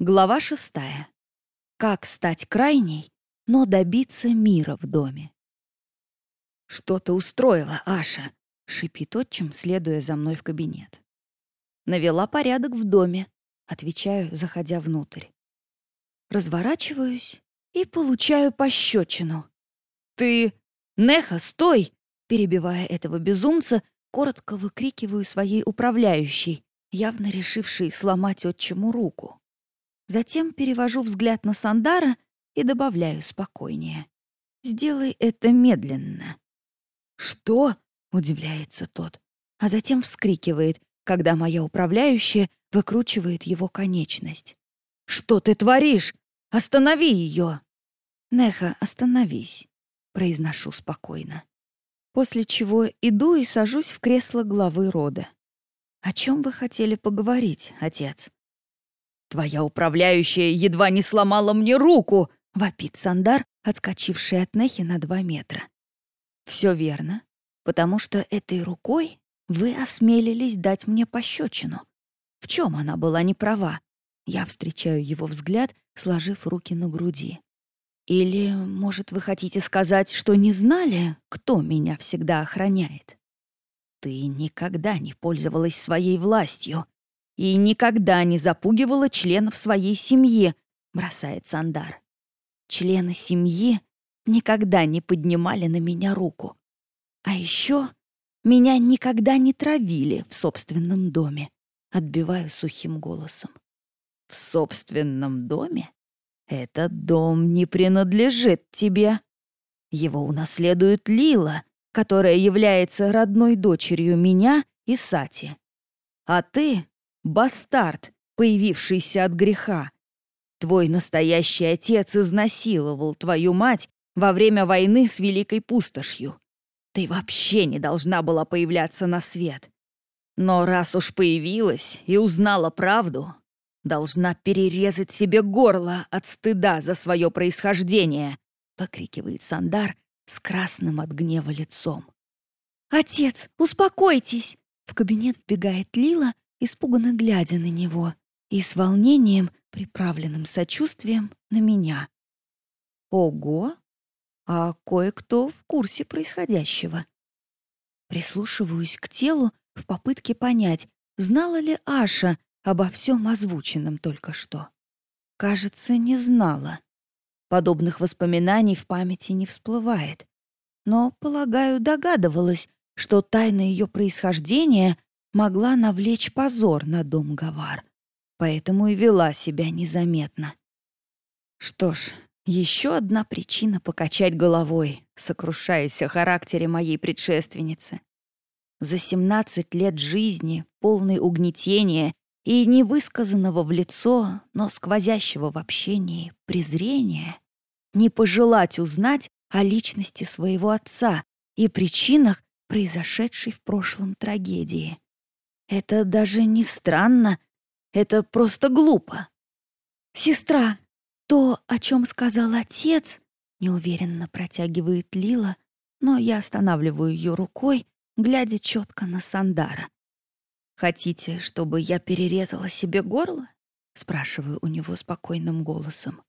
Глава шестая. Как стать крайней, но добиться мира в доме. «Что ты устроила, Аша?» — шипит отчим, следуя за мной в кабинет. «Навела порядок в доме», — отвечаю, заходя внутрь. Разворачиваюсь и получаю пощечину. «Ты... Неха, стой!» Перебивая этого безумца, коротко выкрикиваю своей управляющей, явно решившей сломать отчиму руку. Затем перевожу взгляд на Сандара и добавляю спокойнее. «Сделай это медленно». «Что?» — удивляется тот, а затем вскрикивает, когда моя управляющая выкручивает его конечность. «Что ты творишь? Останови ее!» «Неха, остановись», — произношу спокойно. После чего иду и сажусь в кресло главы рода. «О чем вы хотели поговорить, отец?» «Твоя управляющая едва не сломала мне руку!» — вопит Сандар, отскочивший от Нехи на два метра. «Все верно, потому что этой рукой вы осмелились дать мне пощечину. В чем она была не права? Я встречаю его взгляд, сложив руки на груди. Или, может, вы хотите сказать, что не знали, кто меня всегда охраняет? Ты никогда не пользовалась своей властью, и никогда не запугивала членов своей семьи», — бросает Сандар. «Члены семьи никогда не поднимали на меня руку. А еще меня никогда не травили в собственном доме», — отбиваю сухим голосом. «В собственном доме? Этот дом не принадлежит тебе. Его унаследует Лила, которая является родной дочерью меня и Сати. А ты бастард, появившийся от греха. Твой настоящий отец изнасиловал твою мать во время войны с Великой Пустошью. Ты вообще не должна была появляться на свет. Но раз уж появилась и узнала правду, должна перерезать себе горло от стыда за свое происхождение», — покрикивает Сандар с красным от гнева лицом. «Отец, успокойтесь!» В кабинет вбегает Лила испуганно глядя на него и с волнением, приправленным сочувствием, на меня. Ого! А кое-кто в курсе происходящего. Прислушиваюсь к телу в попытке понять, знала ли Аша обо всем озвученном только что. Кажется, не знала. Подобных воспоминаний в памяти не всплывает. Но, полагаю, догадывалась, что тайна ее происхождения могла навлечь позор на дом Гавар, поэтому и вела себя незаметно. Что ж, еще одна причина покачать головой, сокрушаясь о характере моей предшественницы. За 17 лет жизни, полной угнетения и невысказанного в лицо, но сквозящего в общении презрения, не пожелать узнать о личности своего отца и причинах произошедшей в прошлом трагедии. Это даже не странно, это просто глупо. «Сестра, то, о чем сказал отец», — неуверенно протягивает Лила, но я останавливаю ее рукой, глядя четко на Сандара. «Хотите, чтобы я перерезала себе горло?» — спрашиваю у него спокойным голосом.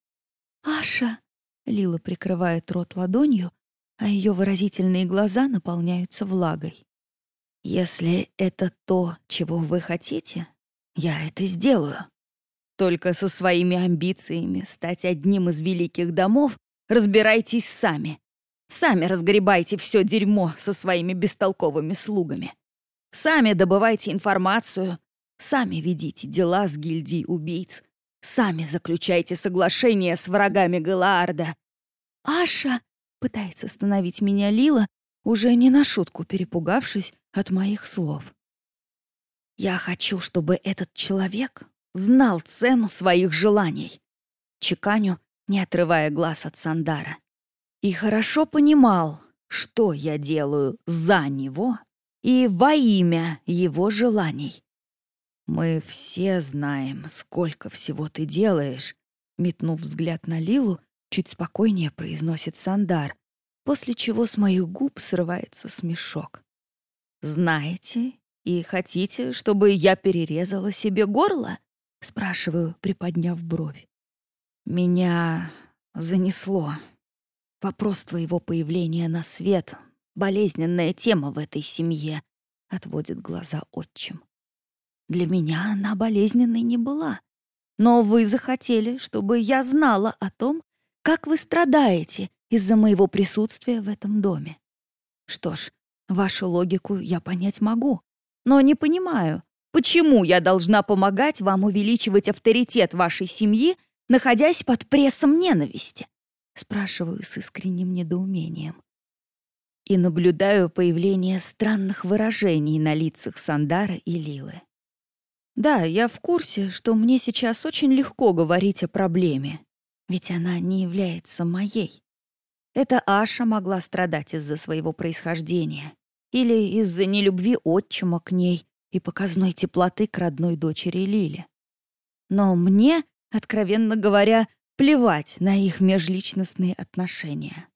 «Аша!» — Лила прикрывает рот ладонью, а ее выразительные глаза наполняются влагой. Если это то, чего вы хотите, я это сделаю. Только со своими амбициями стать одним из великих домов разбирайтесь сами. Сами разгребайте все дерьмо со своими бестолковыми слугами. Сами добывайте информацию, сами ведите дела с гильдией убийц, сами заключайте соглашения с врагами Галаарда. «Аша!» — пытается остановить меня Лила, уже не на шутку перепугавшись от моих слов. Я хочу, чтобы этот человек знал цену своих желаний. Чеканю, не отрывая глаз от Сандара. И хорошо понимал, что я делаю за него и во имя его желаний. Мы все знаем, сколько всего ты делаешь, метнув взгляд на Лилу, чуть спокойнее произносит Сандар, после чего с моих губ срывается смешок. «Знаете и хотите, чтобы я перерезала себе горло?» — спрашиваю, приподняв бровь. «Меня занесло. Вопрос твоего появления на свет — болезненная тема в этой семье», — отводит глаза отчим. «Для меня она болезненной не была. Но вы захотели, чтобы я знала о том, как вы страдаете из-за моего присутствия в этом доме. Что ж, вашу логику я понять могу, но не понимаю, почему я должна помогать вам увеличивать авторитет вашей семьи, находясь под прессом ненависти? Спрашиваю с искренним недоумением. И наблюдаю появление странных выражений на лицах Сандара и Лилы. Да, я в курсе, что мне сейчас очень легко говорить о проблеме, ведь она не является моей. Эта Аша могла страдать из-за своего происхождения или из-за нелюбви отчима к ней и показной теплоты к родной дочери Лиле. Но мне, откровенно говоря, плевать на их межличностные отношения.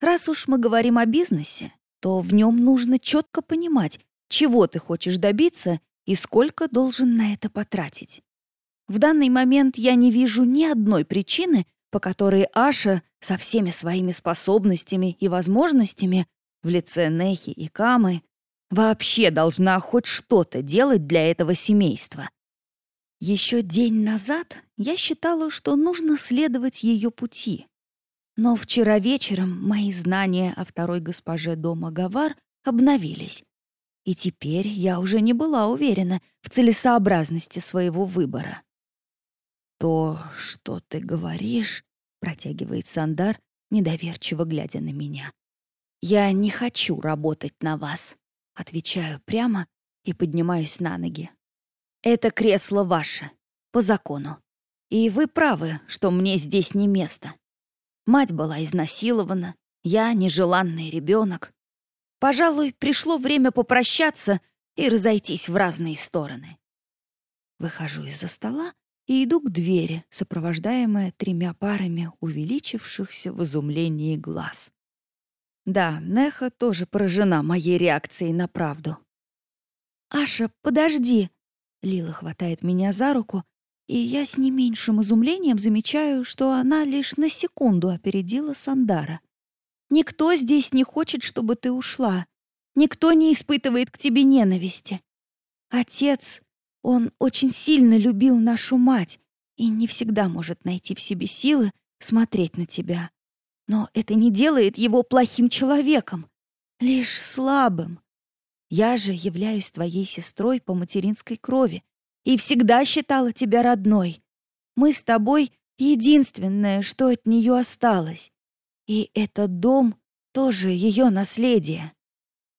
Раз уж мы говорим о бизнесе, то в нем нужно четко понимать, чего ты хочешь добиться и сколько должен на это потратить. В данный момент я не вижу ни одной причины, по которой Аша со всеми своими способностями и возможностями в лице Нехи и Камы вообще должна хоть что-то делать для этого семейства. Еще день назад я считала, что нужно следовать ее пути. Но вчера вечером мои знания о второй госпоже дома Гавар обновились, и теперь я уже не была уверена в целесообразности своего выбора. «То, что ты говоришь», — протягивает Сандар, недоверчиво глядя на меня. «Я не хочу работать на вас», — отвечаю прямо и поднимаюсь на ноги. «Это кресло ваше, по закону. И вы правы, что мне здесь не место. Мать была изнасилована, я нежеланный ребенок. Пожалуй, пришло время попрощаться и разойтись в разные стороны. Выхожу из-за стола и иду к двери, сопровождаемая тремя парами увеличившихся в изумлении глаз. Да, Неха тоже поражена моей реакцией на правду. «Аша, подожди!» Лила хватает меня за руку, и я с не меньшим изумлением замечаю, что она лишь на секунду опередила Сандара. Никто здесь не хочет, чтобы ты ушла. Никто не испытывает к тебе ненависти. Отец, он очень сильно любил нашу мать и не всегда может найти в себе силы смотреть на тебя. Но это не делает его плохим человеком, лишь слабым. Я же являюсь твоей сестрой по материнской крови и всегда считала тебя родной. Мы с тобой единственное, что от нее осталось. И этот дом тоже ее наследие.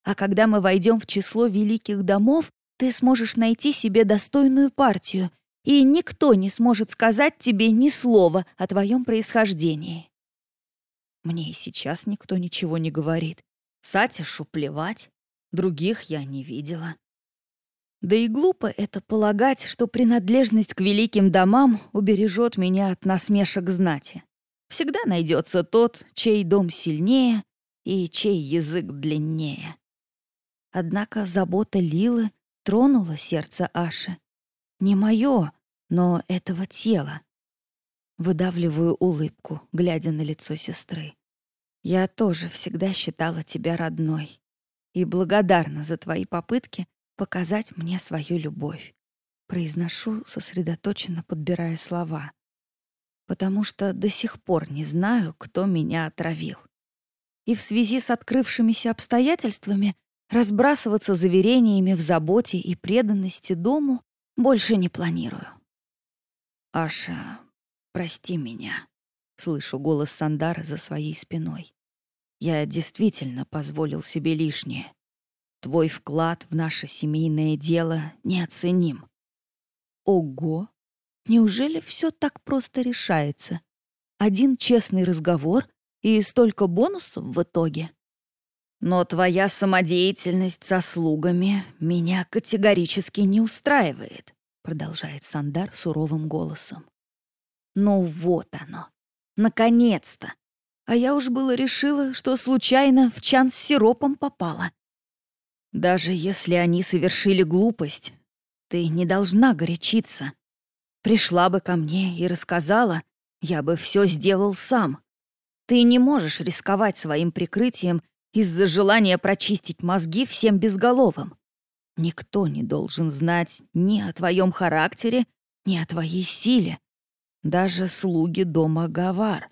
А когда мы войдем в число великих домов, ты сможешь найти себе достойную партию, и никто не сможет сказать тебе ни слова о твоем происхождении. Мне и сейчас никто ничего не говорит. Сатишу плевать, других я не видела. Да и глупо это полагать, что принадлежность к великим домам убережет меня от насмешек знати. Всегда найдется тот, чей дом сильнее и чей язык длиннее. Однако забота Лилы тронула сердце Аши. Не мое, но этого тела. Выдавливаю улыбку, глядя на лицо сестры. Я тоже всегда считала тебя родной и благодарна за твои попытки показать мне свою любовь. Произношу, сосредоточенно подбирая слова потому что до сих пор не знаю, кто меня отравил. И в связи с открывшимися обстоятельствами разбрасываться заверениями в заботе и преданности дому больше не планирую. «Аша, прости меня», — слышу голос Сандара за своей спиной. «Я действительно позволил себе лишнее. Твой вклад в наше семейное дело неоценим». «Ого!» Неужели все так просто решается? Один честный разговор и столько бонусов в итоге? Но твоя самодеятельность со слугами меня категорически не устраивает, продолжает Сандар суровым голосом. Ну вот оно. Наконец-то. А я уж было решила, что случайно в чан с сиропом попала. Даже если они совершили глупость, ты не должна горячиться. Пришла бы ко мне и рассказала, я бы все сделал сам. Ты не можешь рисковать своим прикрытием из-за желания прочистить мозги всем безголовым. Никто не должен знать ни о твоем характере, ни о твоей силе. Даже слуги дома Гавар.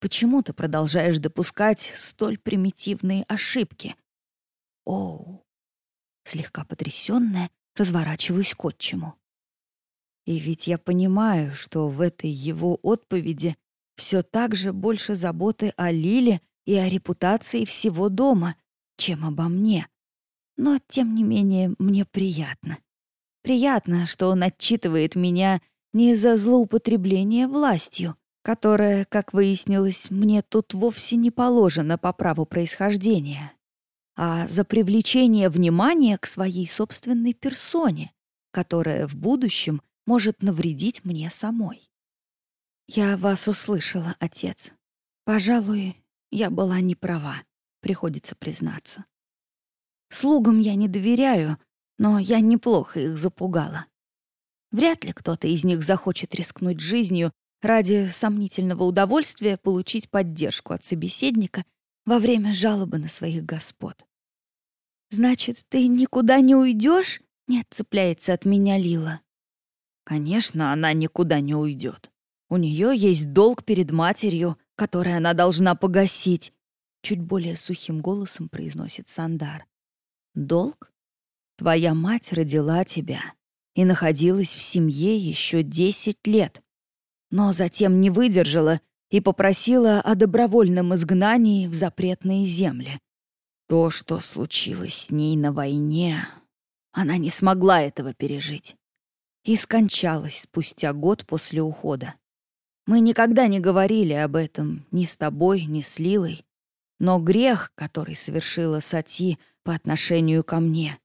Почему ты продолжаешь допускать столь примитивные ошибки? Оу. Слегка потрясённая, разворачиваюсь к отчиму. И ведь я понимаю, что в этой его отповеди все так же больше заботы о Лиле и о репутации всего дома, чем обо мне. Но, тем не менее, мне приятно. Приятно, что он отчитывает меня не за злоупотребление властью, которое, как выяснилось, мне тут вовсе не положено по праву происхождения, а за привлечение внимания к своей собственной персоне, которая в будущем может навредить мне самой. «Я вас услышала, отец. Пожалуй, я была не права, приходится признаться. Слугам я не доверяю, но я неплохо их запугала. Вряд ли кто-то из них захочет рискнуть жизнью ради сомнительного удовольствия получить поддержку от собеседника во время жалобы на своих господ. «Значит, ты никуда не уйдешь? не отцепляется от меня Лила. Конечно, она никуда не уйдет. У нее есть долг перед матерью, который она должна погасить, чуть более сухим голосом произносит Сандар. Долг? Твоя мать родила тебя и находилась в семье еще десять лет, но затем не выдержала и попросила о добровольном изгнании в запретные земли. То, что случилось с ней на войне, она не смогла этого пережить и скончалась спустя год после ухода. Мы никогда не говорили об этом ни с тобой, ни с Лилой, но грех, который совершила Сати по отношению ко мне,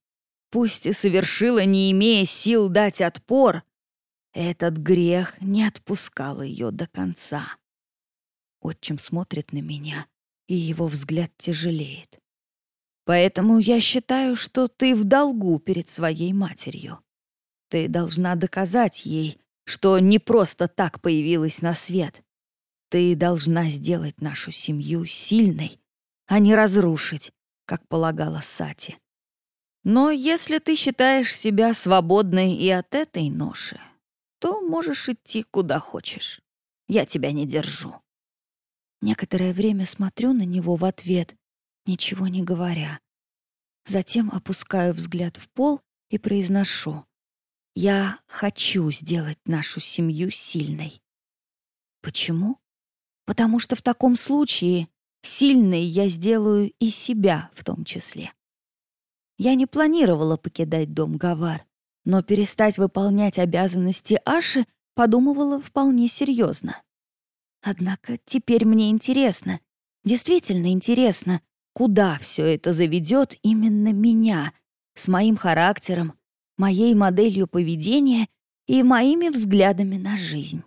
пусть и совершила, не имея сил дать отпор, этот грех не отпускал ее до конца. Отчим смотрит на меня, и его взгляд тяжелеет. Поэтому я считаю, что ты в долгу перед своей матерью. Ты должна доказать ей, что не просто так появилась на свет. Ты должна сделать нашу семью сильной, а не разрушить, как полагала Сати. Но если ты считаешь себя свободной и от этой ноши, то можешь идти куда хочешь. Я тебя не держу. Некоторое время смотрю на него в ответ, ничего не говоря. Затем опускаю взгляд в пол и произношу. Я хочу сделать нашу семью сильной. Почему? Потому что в таком случае сильной я сделаю и себя в том числе. Я не планировала покидать дом Гавар, но перестать выполнять обязанности Аши подумывала вполне серьезно. Однако теперь мне интересно, действительно интересно, куда все это заведет именно меня, с моим характером, моей моделью поведения и моими взглядами на жизнь.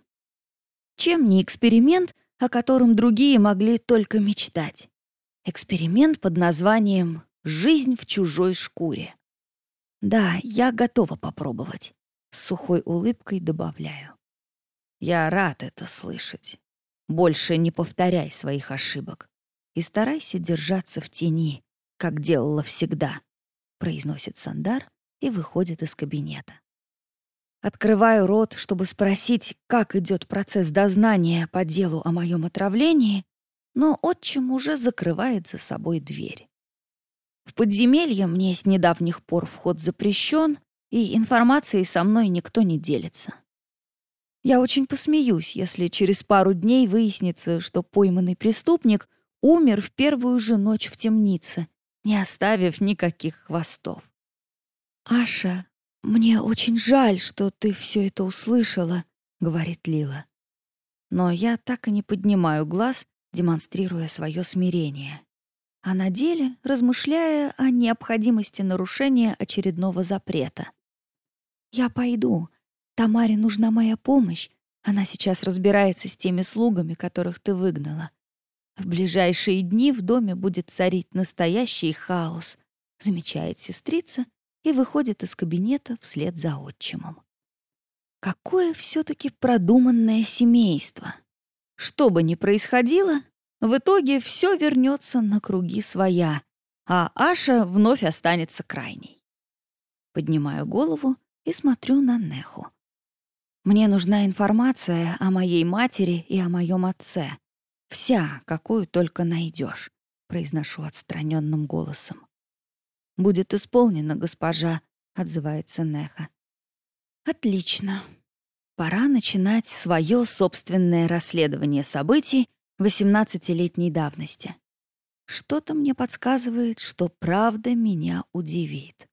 Чем не эксперимент, о котором другие могли только мечтать? Эксперимент под названием «Жизнь в чужой шкуре». Да, я готова попробовать. С сухой улыбкой добавляю. Я рад это слышать. Больше не повторяй своих ошибок и старайся держаться в тени, как делала всегда, произносит Сандар, и выходит из кабинета. Открываю рот, чтобы спросить, как идет процесс дознания по делу о моем отравлении, но отчим уже закрывает за собой дверь. В подземелье мне с недавних пор вход запрещен, и информацией со мной никто не делится. Я очень посмеюсь, если через пару дней выяснится, что пойманный преступник умер в первую же ночь в темнице, не оставив никаких хвостов. «Аша, мне очень жаль, что ты все это услышала», — говорит Лила. Но я так и не поднимаю глаз, демонстрируя свое смирение. А на деле размышляя о необходимости нарушения очередного запрета. «Я пойду. Тамаре нужна моя помощь. Она сейчас разбирается с теми слугами, которых ты выгнала. В ближайшие дни в доме будет царить настоящий хаос», — замечает сестрица и выходит из кабинета вслед за отчимом. Какое все-таки продуманное семейство. Что бы ни происходило, в итоге все вернется на круги своя, а Аша вновь останется крайней. Поднимаю голову и смотрю на Неху. Мне нужна информация о моей матери и о моем отце. Вся, какую только найдешь, произношу отстраненным голосом. Будет исполнено, госпожа, отзывается Неха. Отлично. Пора начинать свое собственное расследование событий 18-летней давности. Что-то мне подсказывает, что правда меня удивит.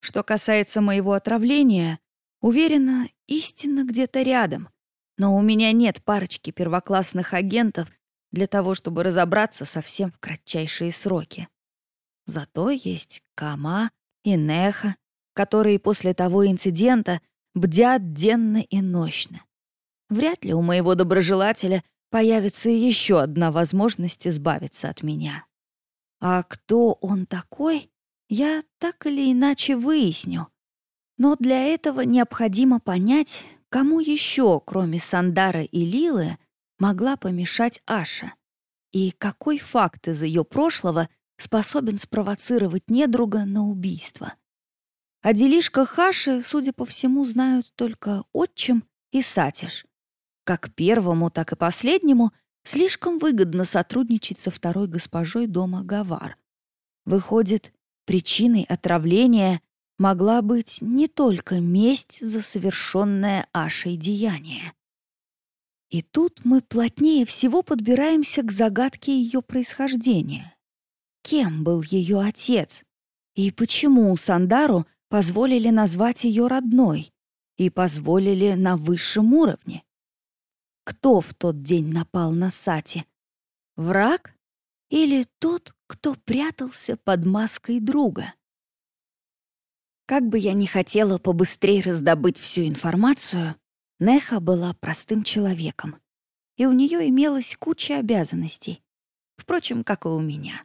Что касается моего отравления, уверена, истина где-то рядом. Но у меня нет парочки первоклассных агентов для того, чтобы разобраться совсем в кратчайшие сроки. Зато есть Кама и Неха, которые после того инцидента бдят денно и нощно. Вряд ли у моего доброжелателя появится еще одна возможность избавиться от меня. А кто он такой, я так или иначе выясню. Но для этого необходимо понять, кому еще, кроме Сандара и Лилы, могла помешать Аша, и какой факт из ее прошлого способен спровоцировать недруга на убийство. О делишках Хаши, судя по всему, знают только отчим и Сатиш. Как первому, так и последнему слишком выгодно сотрудничать со второй госпожой дома Гавар. Выходит, причиной отравления могла быть не только месть за совершенное Ашей деяние. И тут мы плотнее всего подбираемся к загадке ее происхождения. Кем был ее отец? И почему Сандару позволили назвать ее родной и позволили на высшем уровне. Кто в тот день напал на Сати? Враг или тот, кто прятался под маской друга? Как бы я ни хотела побыстрее раздобыть всю информацию, Неха была простым человеком, и у нее имелась куча обязанностей, впрочем, как и у меня.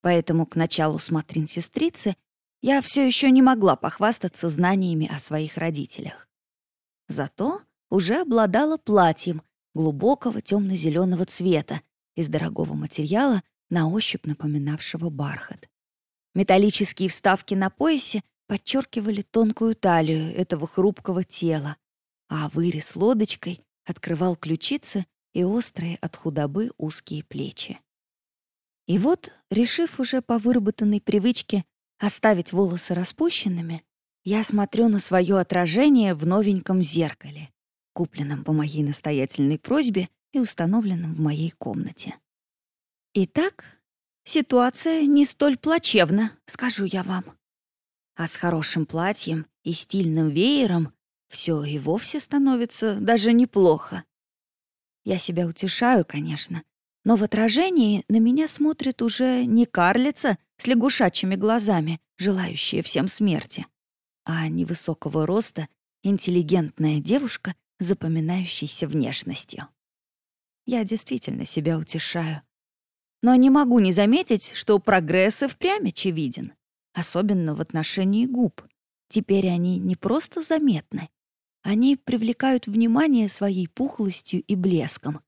Поэтому к началу смотрин сестрицы я все еще не могла похвастаться знаниями о своих родителях. Зато уже обладала платьем глубокого темно-зеленого цвета из дорогого материала, на ощупь напоминавшего бархат. Металлические вставки на поясе подчеркивали тонкую талию этого хрупкого тела, а вырез лодочкой открывал ключицы и острые от худобы узкие плечи. И вот, решив уже по выработанной привычке оставить волосы распущенными, я смотрю на свое отражение в новеньком зеркале, купленном по моей настоятельной просьбе и установленном в моей комнате. Итак, ситуация не столь плачевна, скажу я вам. А с хорошим платьем и стильным веером все и вовсе становится даже неплохо. Я себя утешаю, конечно, но в отражении на меня смотрит уже не карлица с лягушачьими глазами, желающая всем смерти, а невысокого роста интеллигентная девушка, запоминающейся внешностью. Я действительно себя утешаю. Но не могу не заметить, что прогресс и впрямь очевиден, особенно в отношении губ. Теперь они не просто заметны, они привлекают внимание своей пухлостью и блеском.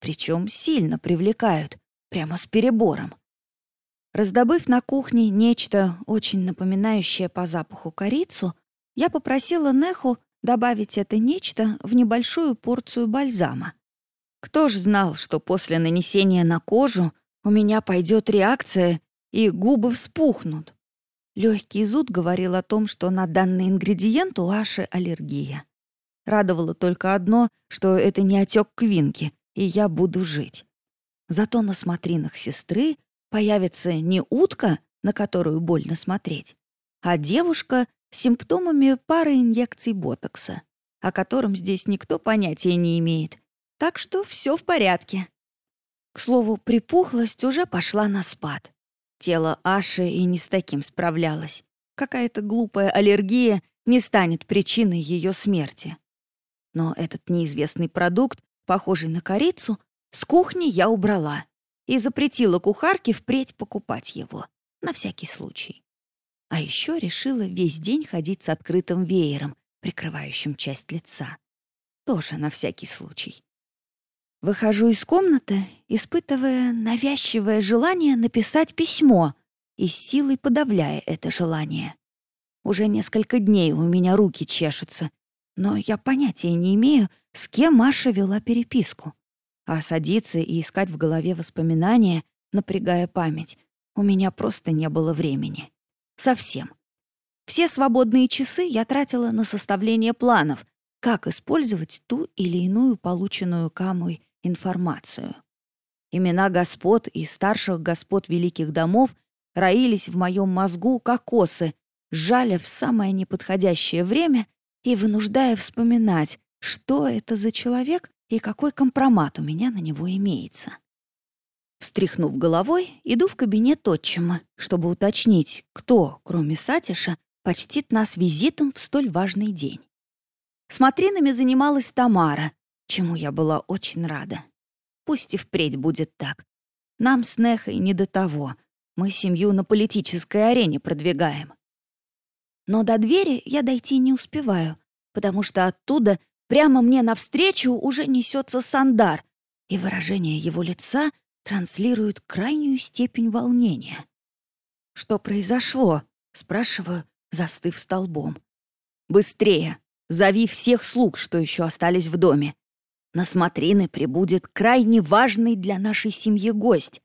Причем сильно привлекают, прямо с перебором. Раздобыв на кухне нечто, очень напоминающее по запаху корицу, я попросила Неху добавить это нечто в небольшую порцию бальзама. Кто ж знал, что после нанесения на кожу у меня пойдет реакция и губы вспухнут? Легкий зуд говорил о том, что на данный ингредиент у Аши аллергия. Радовало только одно, что это не отек квинки, и я буду жить. Зато на смотринах сестры появится не утка, на которую больно смотреть, а девушка симптомами пары инъекций ботокса, о котором здесь никто понятия не имеет. Так что все в порядке. К слову, припухлость уже пошла на спад. Тело Аши и не с таким справлялось. Какая-то глупая аллергия не станет причиной ее смерти. Но этот неизвестный продукт, похожий на корицу, с кухни я убрала и запретила кухарке впредь покупать его, на всякий случай. А еще решила весь день ходить с открытым веером, прикрывающим часть лица. Тоже на всякий случай. Выхожу из комнаты, испытывая навязчивое желание написать письмо и силой подавляя это желание. Уже несколько дней у меня руки чешутся, но я понятия не имею, с кем Маша вела переписку. А садиться и искать в голове воспоминания, напрягая память, у меня просто не было времени. Совсем. Все свободные часы я тратила на составление планов, как использовать ту или иную полученную Камой информацию. Имена господ и старших господ великих домов роились в моем мозгу, как осы, сжали в самое неподходящее время и вынуждая вспоминать, что это за человек и какой компромат у меня на него имеется. Встряхнув головой, иду в кабинет отчима, чтобы уточнить, кто, кроме Сатиша, почтит нас визитом в столь важный день. Смотринами занималась Тамара, чему я была очень рада. Пусть и впредь будет так. Нам с Нехой не до того. Мы семью на политической арене продвигаем. Но до двери я дойти не успеваю, потому что оттуда прямо мне навстречу уже несется Сандар, и выражение его лица транслирует крайнюю степень волнения. «Что произошло?» — спрашиваю, застыв столбом. «Быстрее! Зови всех слуг, что еще остались в доме. На смотрины прибудет крайне важный для нашей семьи гость.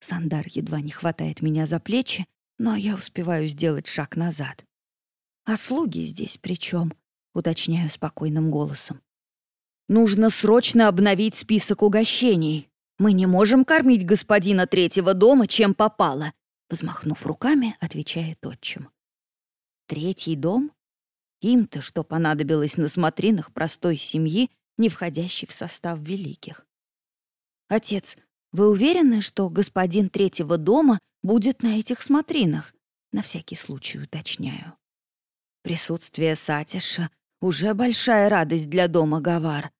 Сандар едва не хватает меня за плечи, но я успеваю сделать шаг назад. «А слуги здесь при чем? уточняю спокойным голосом. «Нужно срочно обновить список угощений. Мы не можем кормить господина третьего дома, чем попало», взмахнув руками, отвечает отчим. «Третий дом? Им-то что понадобилось на смотринах простой семьи, не входящий в состав великих. «Отец, вы уверены, что господин третьего дома будет на этих смотринах?» На всякий случай уточняю. Присутствие Сатиша — уже большая радость для дома Гавар.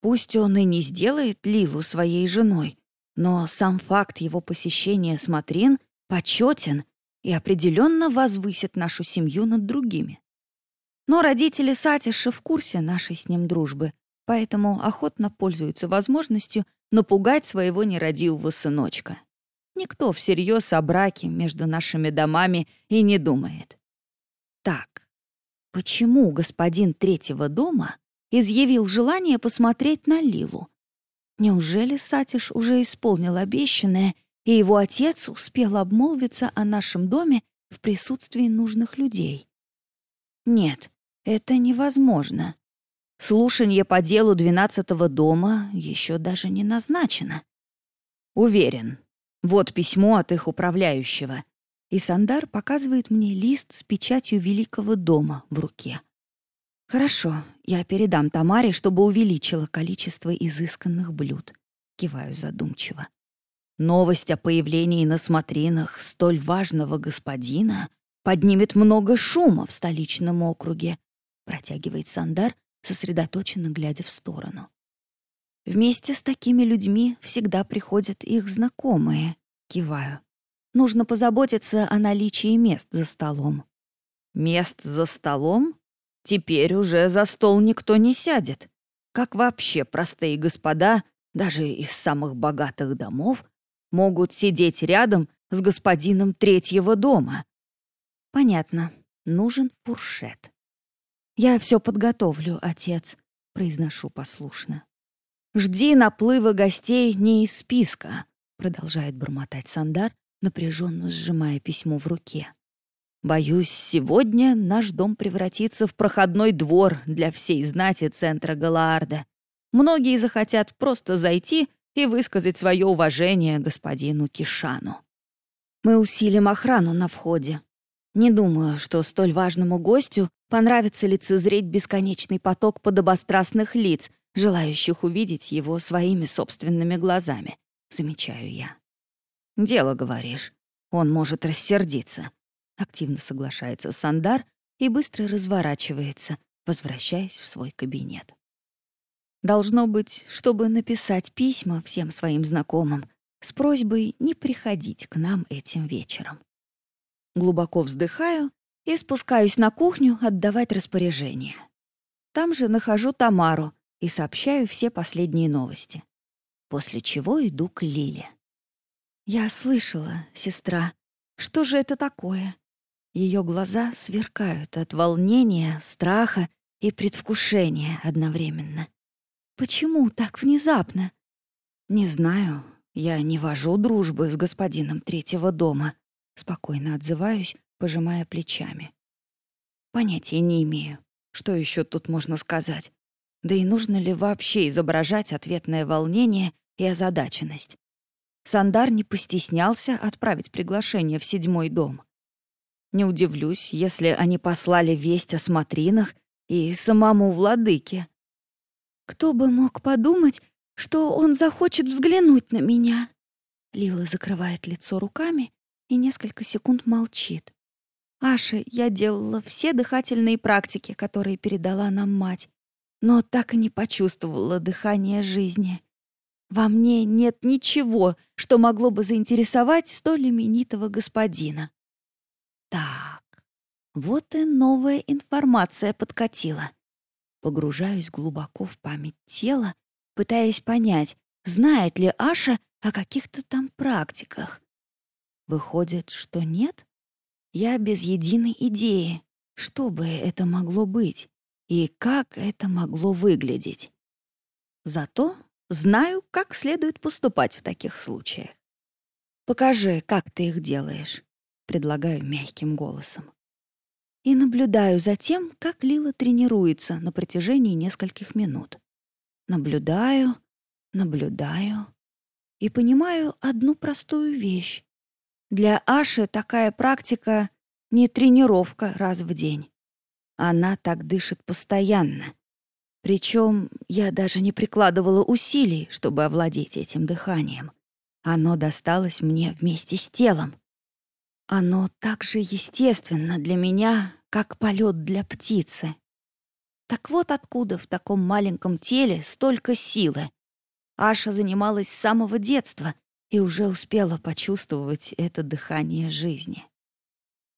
Пусть он и не сделает Лилу своей женой, но сам факт его посещения смотрин почетен и определенно возвысит нашу семью над другими. Но родители Сатиша в курсе нашей с ним дружбы поэтому охотно пользуются возможностью напугать своего нерадивого сыночка. Никто всерьез о браке между нашими домами и не думает. Так, почему господин третьего дома изъявил желание посмотреть на Лилу? Неужели Сатиш уже исполнил обещанное, и его отец успел обмолвиться о нашем доме в присутствии нужных людей? Нет, это невозможно. Слушанье по делу двенадцатого дома еще даже не назначено. Уверен. Вот письмо от их управляющего. И Сандар показывает мне лист с печатью великого дома в руке. Хорошо, я передам Тамаре, чтобы увеличила количество изысканных блюд. Киваю задумчиво. Новость о появлении на смотринах столь важного господина поднимет много шума в столичном округе, протягивает Сандар, сосредоточенно глядя в сторону. Вместе с такими людьми всегда приходят их знакомые. Киваю. Нужно позаботиться о наличии мест за столом. Мест за столом? Теперь уже за стол никто не сядет. Как вообще простые господа, даже из самых богатых домов, могут сидеть рядом с господином третьего дома? Понятно. Нужен фуршет. «Я все подготовлю, отец», — произношу послушно. «Жди наплыва гостей не из списка», — продолжает бормотать Сандар, напряженно сжимая письмо в руке. «Боюсь, сегодня наш дом превратится в проходной двор для всей знати центра Галаарда. Многие захотят просто зайти и высказать свое уважение господину Кишану. Мы усилим охрану на входе. Не думаю, что столь важному гостю Понравится лицезреть бесконечный поток подобострастных лиц, желающих увидеть его своими собственными глазами, замечаю я. «Дело, говоришь. Он может рассердиться», — активно соглашается Сандар и быстро разворачивается, возвращаясь в свой кабинет. Должно быть, чтобы написать письма всем своим знакомым с просьбой не приходить к нам этим вечером. Глубоко вздыхаю и спускаюсь на кухню отдавать распоряжение. Там же нахожу Тамару и сообщаю все последние новости. После чего иду к Лиле. «Я слышала, сестра. Что же это такое?» Ее глаза сверкают от волнения, страха и предвкушения одновременно. «Почему так внезапно?» «Не знаю. Я не вожу дружбы с господином третьего дома», — спокойно отзываюсь, пожимая плечами. «Понятия не имею. Что еще тут можно сказать? Да и нужно ли вообще изображать ответное волнение и озадаченность? Сандар не постеснялся отправить приглашение в седьмой дом. Не удивлюсь, если они послали весть о смотринах и самому владыке. Кто бы мог подумать, что он захочет взглянуть на меня? Лила закрывает лицо руками и несколько секунд молчит. Аша, я делала все дыхательные практики, которые передала нам мать, но так и не почувствовала дыхание жизни. Во мне нет ничего, что могло бы заинтересовать столь именитого господина. Так, вот и новая информация подкатила. Погружаюсь глубоко в память тела, пытаясь понять, знает ли Аша о каких-то там практиках. Выходит, что нет? Я без единой идеи, что бы это могло быть и как это могло выглядеть. Зато знаю, как следует поступать в таких случаях. «Покажи, как ты их делаешь», — предлагаю мягким голосом. И наблюдаю за тем, как Лила тренируется на протяжении нескольких минут. Наблюдаю, наблюдаю и понимаю одну простую вещь. Для Аши такая практика — не тренировка раз в день. Она так дышит постоянно. Причем я даже не прикладывала усилий, чтобы овладеть этим дыханием. Оно досталось мне вместе с телом. Оно так же естественно для меня, как полет для птицы. Так вот откуда в таком маленьком теле столько силы. Аша занималась с самого детства и уже успела почувствовать это дыхание жизни.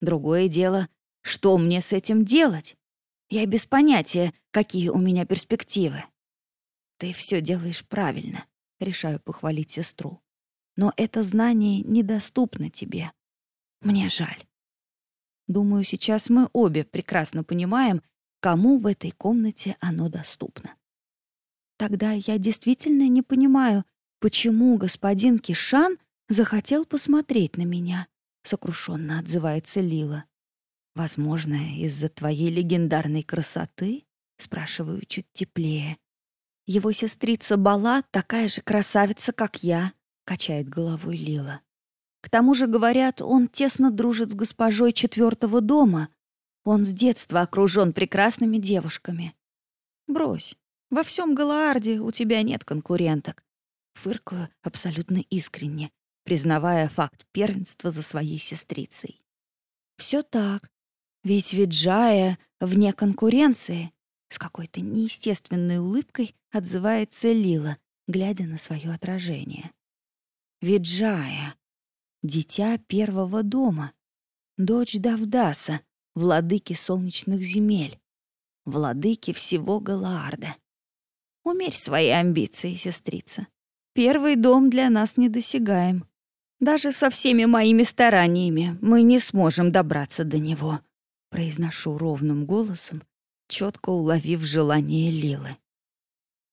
Другое дело, что мне с этим делать? Я без понятия, какие у меня перспективы. Ты все делаешь правильно, решаю похвалить сестру. Но это знание недоступно тебе. Мне жаль. Думаю, сейчас мы обе прекрасно понимаем, кому в этой комнате оно доступно. Тогда я действительно не понимаю, «Почему господин Кишан захотел посмотреть на меня?» — сокрушенно отзывается Лила. «Возможно, из-за твоей легендарной красоты?» — спрашиваю чуть теплее. «Его сестрица Бала такая же красавица, как я», — качает головой Лила. «К тому же, говорят, он тесно дружит с госпожой четвертого дома. Он с детства окружен прекрасными девушками. Брось, во всем Галаарде у тебя нет конкуренток. Фыркаю абсолютно искренне, признавая факт первенства за своей сестрицей. Все так. Ведь Виджая вне конкуренции. С какой-то неестественной улыбкой отзывается Лила, глядя на свое отражение. Виджая. Дитя первого дома. Дочь Давдаса, владыки солнечных земель. Владыки всего Галаарда. Умерь свои амбиции, сестрица. Первый дом для нас недосягаем. Даже со всеми моими стараниями мы не сможем добраться до него», — произношу ровным голосом, четко уловив желание Лилы.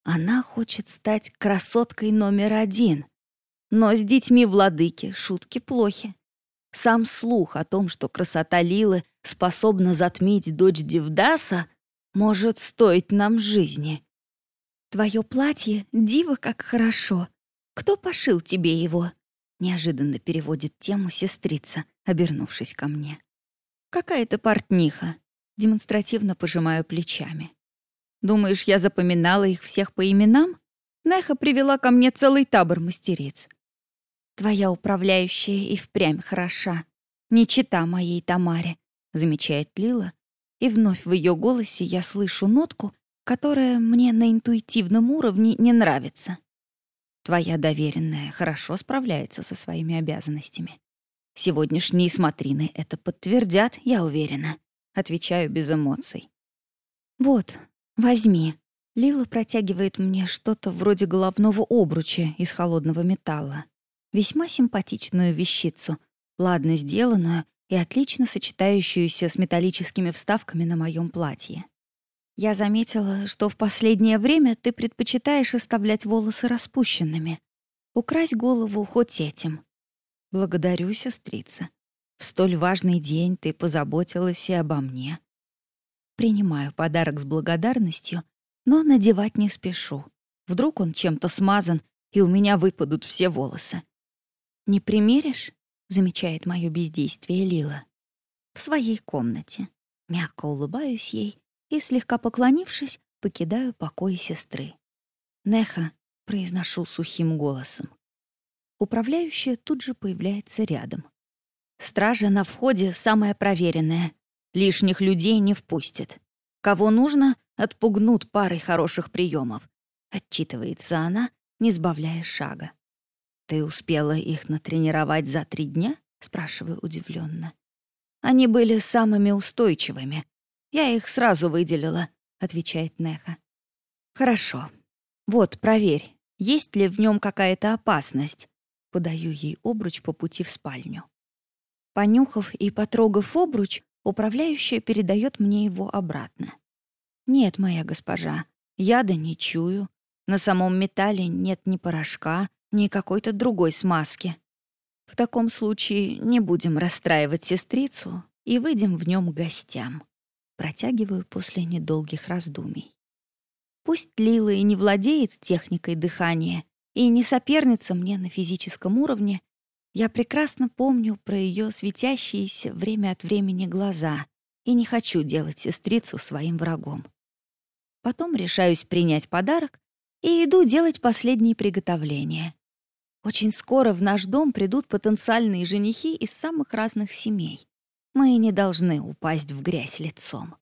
Она хочет стать красоткой номер один. Но с детьми владыки шутки плохи. Сам слух о том, что красота Лилы способна затмить дочь Девдаса, может стоить нам жизни. Твое платье — диво как хорошо. Кто пошил тебе его?» Неожиданно переводит тему сестрица, обернувшись ко мне. «Какая-то портниха». Демонстративно пожимаю плечами. «Думаешь, я запоминала их всех по именам? Неха привела ко мне целый табор мастериц. Твоя управляющая и впрямь хороша. Не чита моей Тамаре», — замечает Лила, и вновь в ее голосе я слышу нотку, которая мне на интуитивном уровне не нравится. Твоя доверенная хорошо справляется со своими обязанностями. Сегодняшние смотрины это подтвердят, я уверена. Отвечаю без эмоций. Вот, «Возьми». Лила протягивает мне что-то вроде головного обруча из холодного металла. Весьма симпатичную вещицу, ладно сделанную и отлично сочетающуюся с металлическими вставками на моем платье. Я заметила, что в последнее время ты предпочитаешь оставлять волосы распущенными. Укрась голову хоть этим. Благодарю, сестрица. В столь важный день ты позаботилась и обо мне. Принимаю подарок с благодарностью, но надевать не спешу. Вдруг он чем-то смазан, и у меня выпадут все волосы. «Не примеришь?» — замечает мое бездействие Лила. «В своей комнате». Мягко улыбаюсь ей и, слегка поклонившись, покидаю покой сестры. «Неха», — произношу сухим голосом. Управляющая тут же появляется рядом. Стража на входе самая проверенная. Лишних людей не впустит. Кого нужно, отпугнут парой хороших приемов. Отчитывается она, не сбавляя шага. «Ты успела их натренировать за три дня?» — спрашиваю удивленно. «Они были самыми устойчивыми. Я их сразу выделила», — отвечает Неха. «Хорошо. Вот, проверь, есть ли в нем какая-то опасность». Подаю ей обруч по пути в спальню. Понюхав и потрогав обруч, управляющая передает мне его обратно. «Нет, моя госпожа, яда не чую. На самом металле нет ни порошка, ни какой-то другой смазки. В таком случае не будем расстраивать сестрицу и выйдем в нем гостям. Протягиваю после недолгих раздумий. Пусть Лила и не владеет техникой дыхания и не соперница мне на физическом уровне, я прекрасно помню про ее светящиеся время от времени глаза и не хочу делать сестрицу своим врагом. Потом решаюсь принять подарок и иду делать последние приготовления. Очень скоро в наш дом придут потенциальные женихи из самых разных семей. Мы не должны упасть в грязь лицом.